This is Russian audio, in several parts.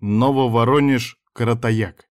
Нововоронеж, Каратаяк.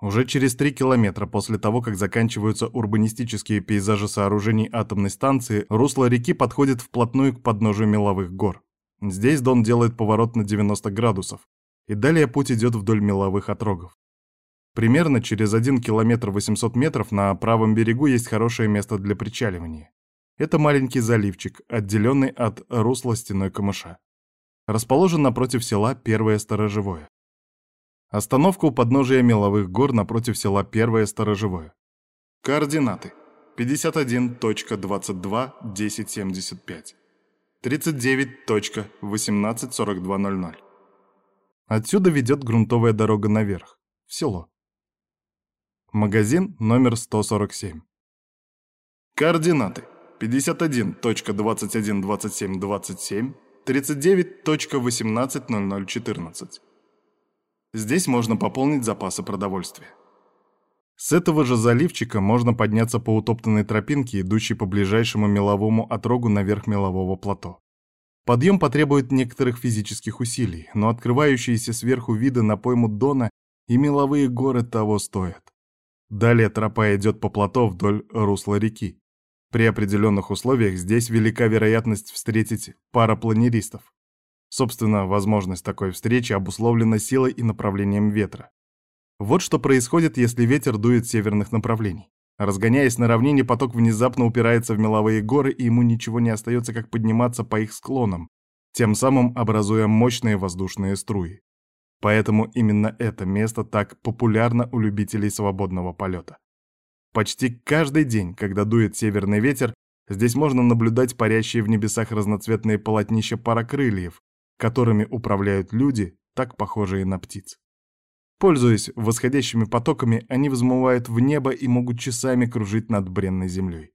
Уже через три километра после того, как заканчиваются урбанистические пейзажи сооружений атомной станции, русло реки подходит вплотную к подножию меловых гор. Здесь Дон делает поворот на 90 градусов, и далее путь идет вдоль меловых отрогов. Примерно через 1 километр 800 метров на правом берегу есть хорошее место для причаливания. Это маленький заливчик, отделенный от русла стеной камыша. Расположен напротив села Первое Сторожевое. Остановка у подножия меловых гор напротив села Первое Сторожевое. Координаты. 51.22.1075. 39.184200. Отсюда ведет грунтовая дорога наверх, в село. Магазин номер 147. Координаты. 51.212727, 39.180014. Здесь можно пополнить запасы продовольствия. С этого же заливчика можно подняться по утоптанной тропинке, идущей по ближайшему меловому отрогу наверх мелового плато. Подъем потребует некоторых физических усилий, но открывающиеся сверху виды на пойму Дона и меловые горы того стоят. Далее тропа идет по плато вдоль русла реки. При определенных условиях здесь велика вероятность встретить парапланеристов. Собственно, возможность такой встречи обусловлена силой и направлением ветра. Вот что происходит, если ветер дует северных направлений. Разгоняясь на равнине, поток внезапно упирается в меловые горы, и ему ничего не остается, как подниматься по их склонам, тем самым образуя мощные воздушные струи. Поэтому именно это место так популярно у любителей свободного полета. Почти каждый день, когда дует северный ветер, здесь можно наблюдать парящие в небесах разноцветные полотнища паракрыльев, которыми управляют люди, так похожие на птиц. Пользуясь восходящими потоками, они взмывают в небо и могут часами кружить над бренной землей.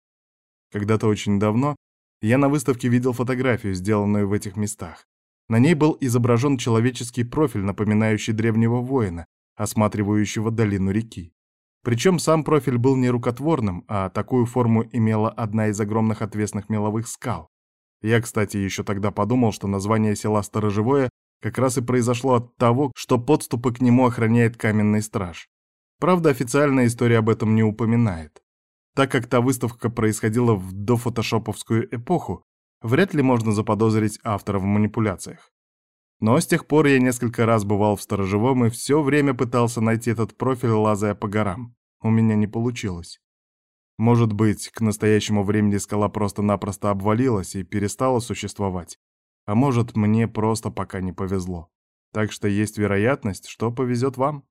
Когда-то очень давно я на выставке видел фотографию, сделанную в этих местах. На ней был изображен человеческий профиль, напоминающий древнего воина, осматривающего долину реки. Причем сам профиль был не рукотворным, а такую форму имела одна из огромных отвесных меловых скал, я, кстати, еще тогда подумал, что название села Сторожевое как раз и произошло от того, что подступы к нему охраняет каменный страж. Правда, официальная история об этом не упоминает. Так как та выставка происходила в дофотошоповскую эпоху, вряд ли можно заподозрить автора в манипуляциях. Но с тех пор я несколько раз бывал в Сторожевом и все время пытался найти этот профиль, лазая по горам. У меня не получилось. Может быть, к настоящему времени скала просто-напросто обвалилась и перестала существовать. А может, мне просто пока не повезло. Так что есть вероятность, что повезет вам.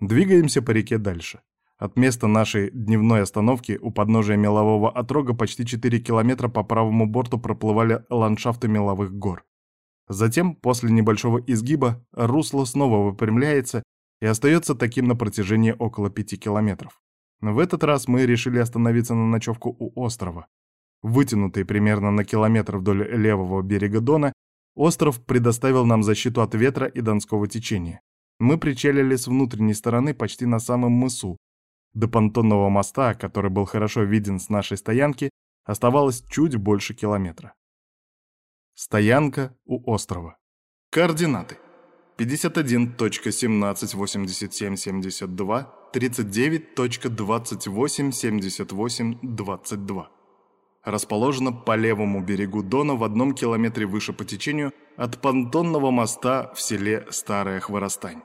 Двигаемся по реке дальше. От места нашей дневной остановки у подножия мелового отрога почти 4 километра по правому борту проплывали ландшафты меловых гор. Затем, после небольшого изгиба, русло снова выпрямляется и остается таким на протяжении около 5 километров. В этот раз мы решили остановиться на ночевку у острова. Вытянутый примерно на километр вдоль левого берега Дона, остров предоставил нам защиту от ветра и донского течения. Мы причалили с внутренней стороны почти на самом мысу. До понтонного моста, который был хорошо виден с нашей стоянки, оставалось чуть больше километра. Стоянка у острова. Координаты. 51.178772 39.287822. Расположена по левому берегу Дона в одном километре выше по течению от понтонного моста в селе Старая Хворостань.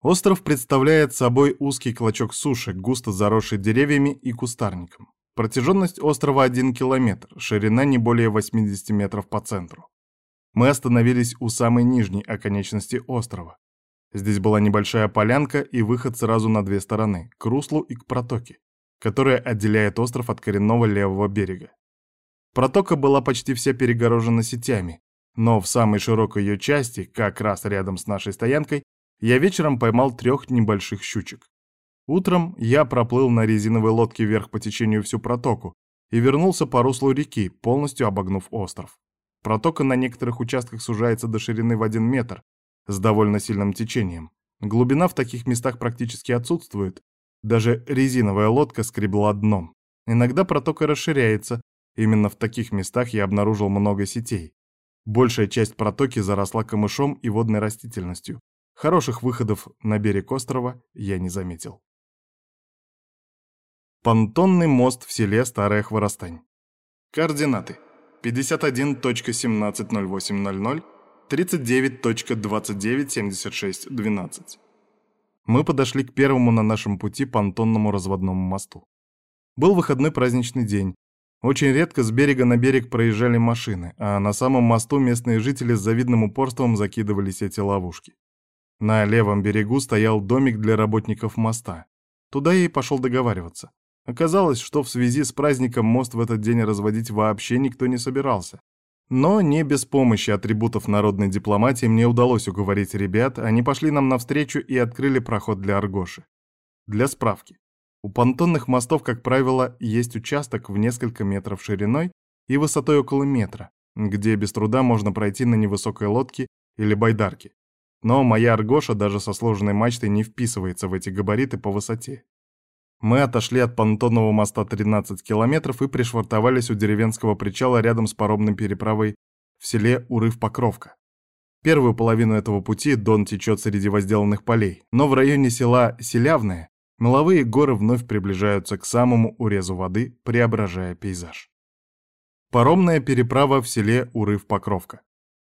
Остров представляет собой узкий клочок суши, густо заросший деревьями и кустарником. Протяженность острова 1 километр, ширина не более 80 метров по центру. Мы остановились у самой нижней оконечности острова. Здесь была небольшая полянка и выход сразу на две стороны, к руслу и к протоке, которая отделяет остров от коренного левого берега. Протока была почти вся перегорожена сетями, но в самой широкой ее части, как раз рядом с нашей стоянкой, я вечером поймал трех небольших щучек. Утром я проплыл на резиновой лодке вверх по течению всю протоку и вернулся по руслу реки, полностью обогнув остров. Протока на некоторых участках сужается до ширины в один метр, с довольно сильным течением. Глубина в таких местах практически отсутствует. Даже резиновая лодка скребла дном. Иногда протока расширяется. Именно в таких местах я обнаружил много сетей. Большая часть протоки заросла камышом и водной растительностью. Хороших выходов на берег острова я не заметил. Понтонный мост в селе Старая Хворостань. Координаты. 51.170800, 39.297612. Мы подошли к первому на нашем пути понтонному разводному мосту. Был выходной праздничный день. Очень редко с берега на берег проезжали машины, а на самом мосту местные жители с завидным упорством закидывали эти ловушки. На левом берегу стоял домик для работников моста. Туда я и пошел договариваться. Оказалось, что в связи с праздником мост в этот день разводить вообще никто не собирался. Но не без помощи атрибутов народной дипломатии мне удалось уговорить ребят, они пошли нам навстречу и открыли проход для Аргоши. Для справки. У понтонных мостов, как правило, есть участок в несколько метров шириной и высотой около метра, где без труда можно пройти на невысокой лодке или байдарке. Но моя Аргоша даже со сложенной мачтой не вписывается в эти габариты по высоте. Мы отошли от понтонного моста 13 километров и пришвартовались у деревенского причала рядом с паромной переправой в селе Урыв-Покровка. Первую половину этого пути Дон течет среди возделанных полей, но в районе села Селявное меловые горы вновь приближаются к самому урезу воды, преображая пейзаж. Паромная переправа в селе Урыв-Покровка.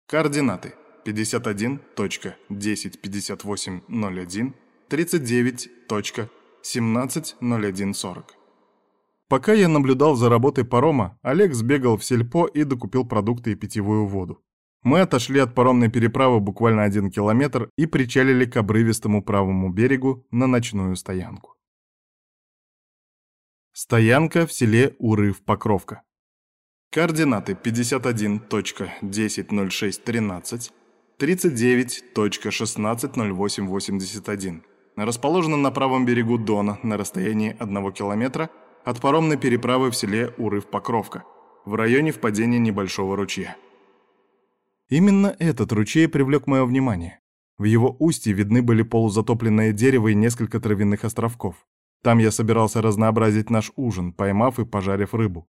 Координаты 51.105801, 39. 17.01.40. Пока я наблюдал за работой парома, Олег сбегал в сельпо и докупил продукты и питьевую воду. Мы отошли от паромной переправы буквально один километр и причалили к обрывистому правому берегу на ночную стоянку. Стоянка в селе Урыв-Покровка. Координаты 51.100613, 39.160881 расположена на правом берегу Дона на расстоянии одного километра от паромной переправы в селе Урыв-Покровка, в районе впадения небольшого ручья. Именно этот ручей привлек мое внимание. В его устье видны были полузатопленное дерево и несколько травяных островков. Там я собирался разнообразить наш ужин, поймав и пожарив рыбу.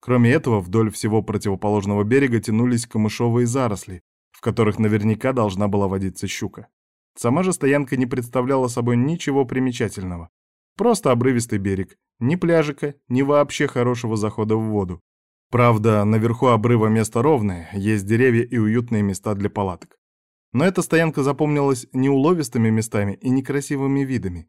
Кроме этого, вдоль всего противоположного берега тянулись камышовые заросли, в которых наверняка должна была водиться щука. Сама же стоянка не представляла собой ничего примечательного. Просто обрывистый берег, ни пляжика, ни вообще хорошего захода в воду. Правда, наверху обрыва место ровное, есть деревья и уютные места для палаток. Но эта стоянка запомнилась не уловистыми местами и некрасивыми видами.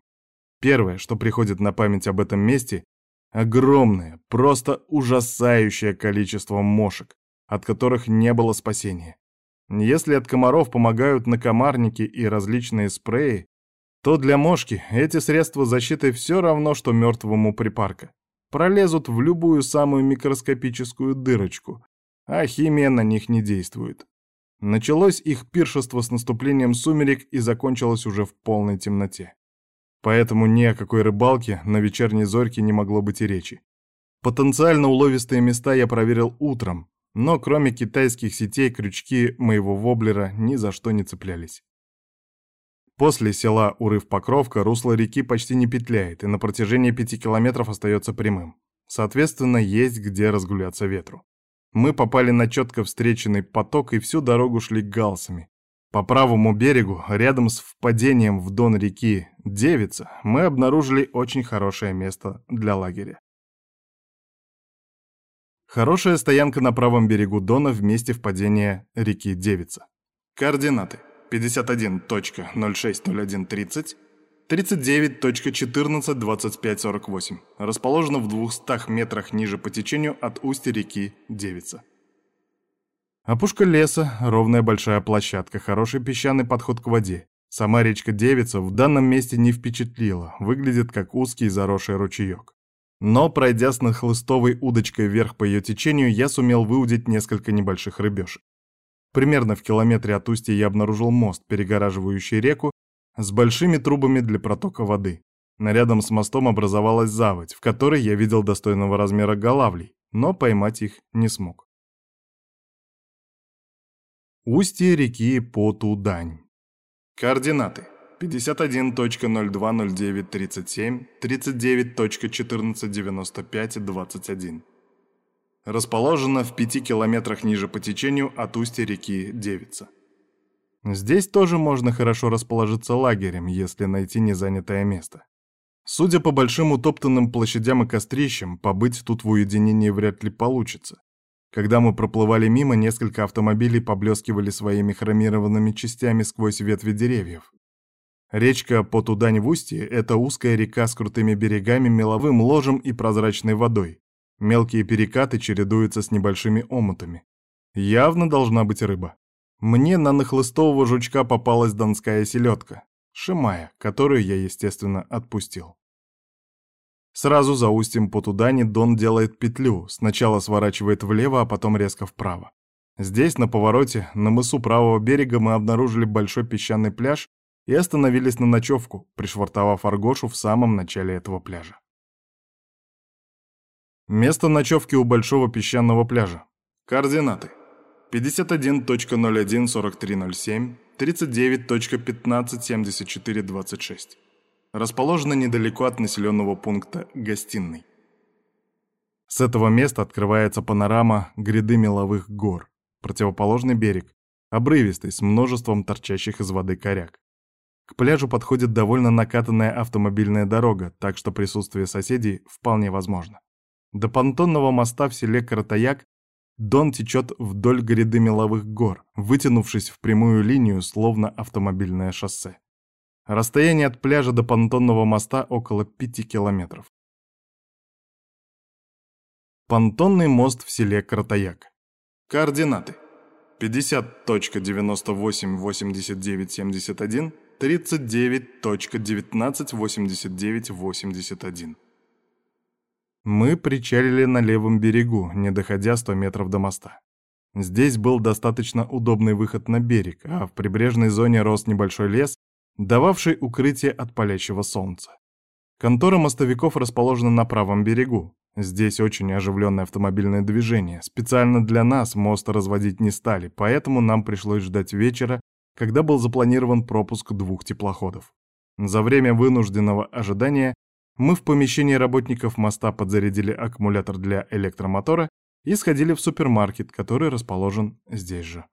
Первое, что приходит на память об этом месте — огромное, просто ужасающее количество мошек, от которых не было спасения. Если от комаров помогают накомарники и различные спреи, то для мошки эти средства защиты все равно, что мертвому припарка. Пролезут в любую самую микроскопическую дырочку, а химия на них не действует. Началось их пиршество с наступлением сумерек и закончилось уже в полной темноте. Поэтому ни о какой рыбалке на вечерней зорьке не могло быть и речи. Потенциально уловистые места я проверил утром, но кроме китайских сетей крючки моего воблера ни за что не цеплялись. После села Урыв-Покровка русло реки почти не петляет и на протяжении пяти километров остается прямым. Соответственно, есть где разгуляться ветру. Мы попали на четко встреченный поток и всю дорогу шли галсами. По правому берегу, рядом с впадением в дон реки Девица, мы обнаружили очень хорошее место для лагеря. Хорошая стоянка на правом берегу Дона в месте впадения реки Девица. Координаты 51.060130, 39.142548. Расположено в 200 метрах ниже по течению от устья реки Девица. Опушка леса, ровная большая площадка, хороший песчаный подход к воде. Сама речка Девица в данном месте не впечатлила, выглядит как узкий заросший ручеек. Но, пройдя с нахлыстовой удочкой вверх по ее течению, я сумел выудить несколько небольших рыбешек. Примерно в километре от устья я обнаружил мост, перегораживающий реку, с большими трубами для протока воды. Рядом с мостом образовалась заводь, в которой я видел достойного размера голавлей, но поймать их не смог. Устье реки Потудань. Координаты 51.020937, 39.149521. Расположена в пяти километрах ниже по течению от устья реки Девица. Здесь тоже можно хорошо расположиться лагерем, если найти незанятое место. Судя по большим утоптанным площадям и кострищам, побыть тут в уединении вряд ли получится. Когда мы проплывали мимо, несколько автомобилей поблескивали своими хромированными частями сквозь ветви деревьев. Речка Потудань в устье — это узкая река с крутыми берегами, меловым ложем и прозрачной водой. Мелкие перекаты чередуются с небольшими омутами. Явно должна быть рыба. Мне на нахлыстового жучка попалась донская селедка, шимая, которую я, естественно, отпустил. Сразу за устьем по Тудани Дон делает петлю, сначала сворачивает влево, а потом резко вправо. Здесь, на повороте, на мысу правого берега мы обнаружили большой песчаный пляж и остановились на ночевку, пришвартовав Аргошу в самом начале этого пляжа. Место ночевки у большого песчаного пляжа. Координаты. 51.01.4307, 39.15.74.26. Расположена недалеко от населенного пункта Гостиный. С этого места открывается панорама гряды меловых гор, противоположный берег, обрывистый, с множеством торчащих из воды коряк. К пляжу подходит довольно накатанная автомобильная дорога, так что присутствие соседей вполне возможно. До понтонного моста в селе Каратаяк Дон течет вдоль гряды меловых гор, вытянувшись в прямую линию, словно автомобильное шоссе. Расстояние от пляжа до понтонного моста около 5 километров. Понтонный мост в селе Кратаяк. Координаты. 50.988971, 39.198981. Мы причалили на левом берегу, не доходя 100 метров до моста. Здесь был достаточно удобный выход на берег, а в прибрежной зоне рос небольшой лес, дававший укрытие от палящего солнца. Контора мостовиков расположена на правом берегу. Здесь очень оживленное автомобильное движение. Специально для нас мост разводить не стали, поэтому нам пришлось ждать вечера, когда был запланирован пропуск двух теплоходов. За время вынужденного ожидания мы в помещении работников моста подзарядили аккумулятор для электромотора и сходили в супермаркет, который расположен здесь же.